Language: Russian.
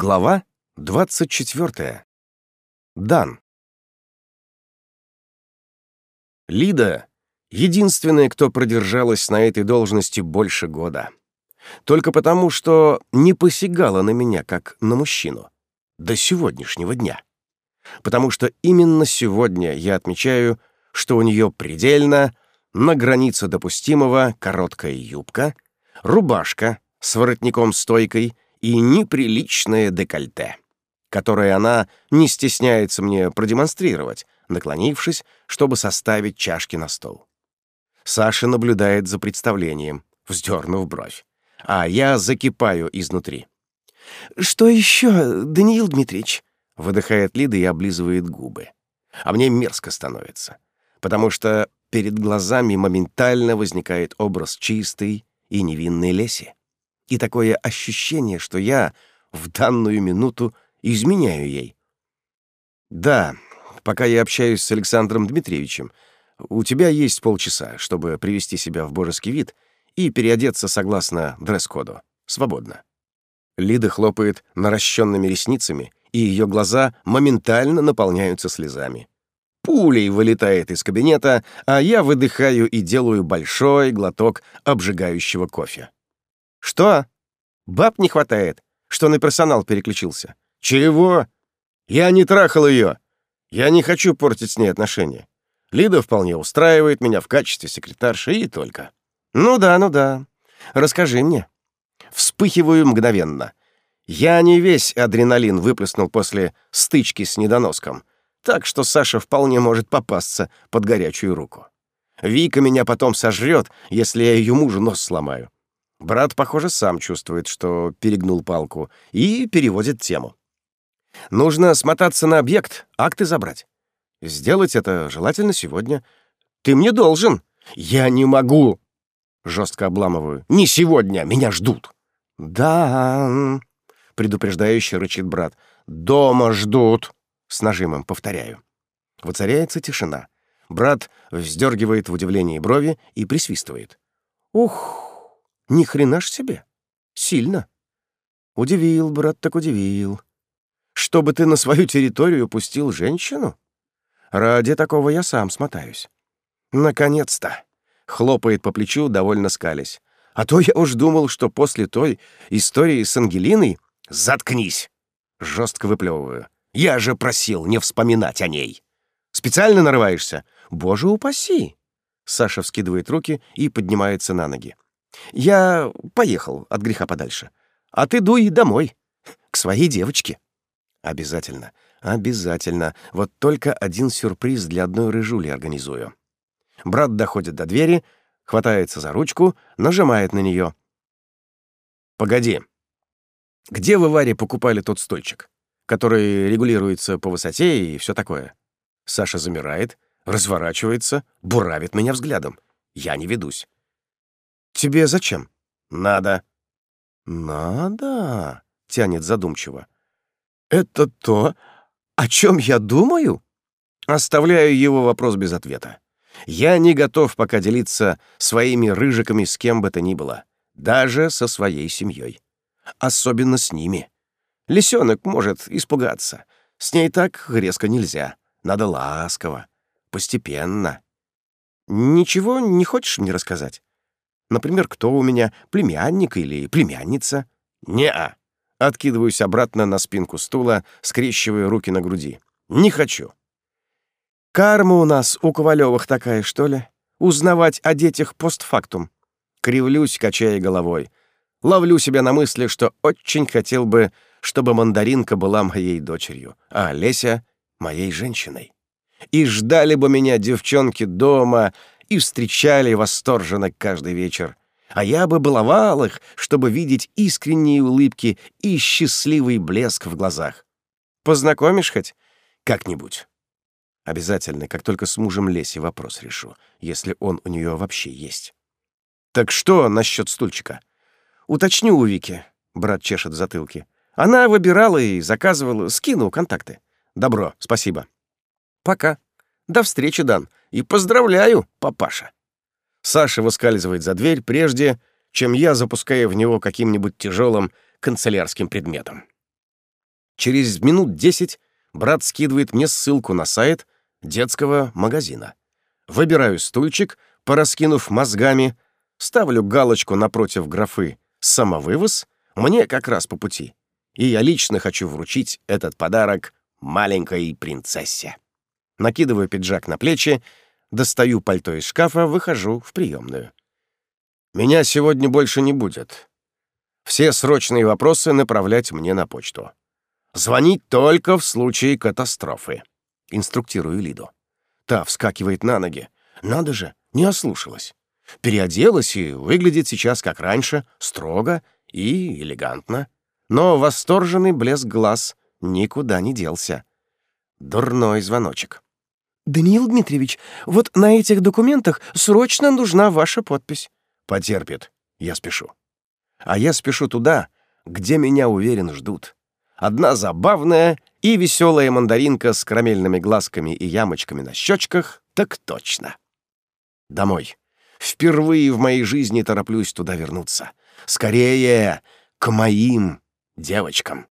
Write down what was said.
Глава 24. Дан. Лида — единственная, кто продержалась на этой должности больше года. Только потому, что не посягала на меня, как на мужчину. До сегодняшнего дня. Потому что именно сегодня я отмечаю, что у нее предельно, на границе допустимого, короткая юбка, рубашка с воротником-стойкой — и неприличное декольте, которое она не стесняется мне продемонстрировать, наклонившись, чтобы составить чашки на стол. Саша наблюдает за представлением, вздернув бровь, а я закипаю изнутри. «Что еще, Даниил Дмитриевич?» — выдыхает Лида и облизывает губы. А мне мерзко становится, потому что перед глазами моментально возникает образ чистой и невинной Леси и такое ощущение, что я в данную минуту изменяю ей. Да, пока я общаюсь с Александром Дмитриевичем, у тебя есть полчаса, чтобы привести себя в божеский вид и переодеться согласно дресс-коду. Свободно. Лида хлопает наращенными ресницами, и ее глаза моментально наполняются слезами. Пулей вылетает из кабинета, а я выдыхаю и делаю большой глоток обжигающего кофе. «Что? Баб не хватает, что на персонал переключился?» «Чего? Я не трахал ее. Я не хочу портить с ней отношения. Лида вполне устраивает меня в качестве секретарши и только». «Ну да, ну да. Расскажи мне». Вспыхиваю мгновенно. Я не весь адреналин выплеснул после стычки с недоноском, так что Саша вполне может попасться под горячую руку. Вика меня потом сожрет, если я ее мужу нос сломаю. Брат, похоже, сам чувствует, что перегнул палку, и переводит тему. Нужно смотаться на объект, акты забрать. Сделать это желательно сегодня. Ты мне должен. Я не могу. Жестко обламываю. Не сегодня, меня ждут. Да, предупреждающе рычит брат. Дома ждут. С нажимом повторяю. Воцаряется тишина. Брат вздергивает в удивлении брови и присвистывает. Ух! Ни хрена ж себе. Сильно. Удивил, брат, так удивил. Чтобы ты на свою территорию пустил женщину? Ради такого я сам смотаюсь. Наконец-то. Хлопает по плечу, довольно скались. А то я уж думал, что после той истории с Ангелиной... Заткнись! Жестко выплевываю. Я же просил не вспоминать о ней. Специально нарываешься? Боже упаси! Саша вскидывает руки и поднимается на ноги. Я поехал от греха подальше. А ты дуй домой, к своей девочке. Обязательно, обязательно. Вот только один сюрприз для одной рыжули организую. Брат доходит до двери, хватается за ручку, нажимает на нее. Погоди. Где вы, Варе, покупали тот стольчик, который регулируется по высоте и все такое? Саша замирает, разворачивается, буравит меня взглядом. Я не ведусь. «Тебе зачем?» «Надо». «Надо», — тянет задумчиво. «Это то, о чем я думаю?» Оставляю его вопрос без ответа. Я не готов пока делиться своими рыжиками с кем бы то ни было, даже со своей семьей. Особенно с ними. Лисенок может испугаться. С ней так резко нельзя. Надо ласково, постепенно. Ничего не хочешь мне рассказать? Например, кто у меня, племянник или племянница? Не-а. Откидываюсь обратно на спинку стула, скрещивая руки на груди. Не хочу. Карма у нас у Ковалевых такая, что ли? Узнавать о детях постфактум. Кривлюсь, качая головой. Ловлю себя на мысли, что очень хотел бы, чтобы мандаринка была моей дочерью, а Леся — моей женщиной. И ждали бы меня девчонки дома, и встречали восторженно каждый вечер. А я бы баловал их, чтобы видеть искренние улыбки и счастливый блеск в глазах. Познакомишь хоть? Как-нибудь. Обязательно, как только с мужем Леси вопрос решу, если он у нее вообще есть. Так что насчет стульчика? Уточню у Вики, брат чешет затылки. Она выбирала и заказывала, скину контакты. Добро, спасибо. Пока. До встречи, Дан. И поздравляю, папаша. Саша выскальзывает за дверь прежде, чем я запускаю в него каким-нибудь тяжелым канцелярским предметом. Через минут десять брат скидывает мне ссылку на сайт детского магазина. Выбираю стульчик, пораскинув мозгами, ставлю галочку напротив графы «Самовывоз», мне как раз по пути. И я лично хочу вручить этот подарок маленькой принцессе. Накидываю пиджак на плечи, достаю пальто из шкафа, выхожу в приемную. Меня сегодня больше не будет. Все срочные вопросы направлять мне на почту. Звонить только в случае катастрофы. Инструктирую Лиду. Та вскакивает на ноги. Надо же, не ослушалась. Переоделась и выглядит сейчас как раньше, строго и элегантно. Но восторженный блеск глаз никуда не делся. Дурной звоночек. «Даниил Дмитриевич, вот на этих документах срочно нужна ваша подпись». «Потерпит. Я спешу». А я спешу туда, где меня, уверен, ждут. Одна забавная и веселая мандаринка с карамельными глазками и ямочками на щечках, так точно. Домой. Впервые в моей жизни тороплюсь туда вернуться. Скорее, к моим девочкам.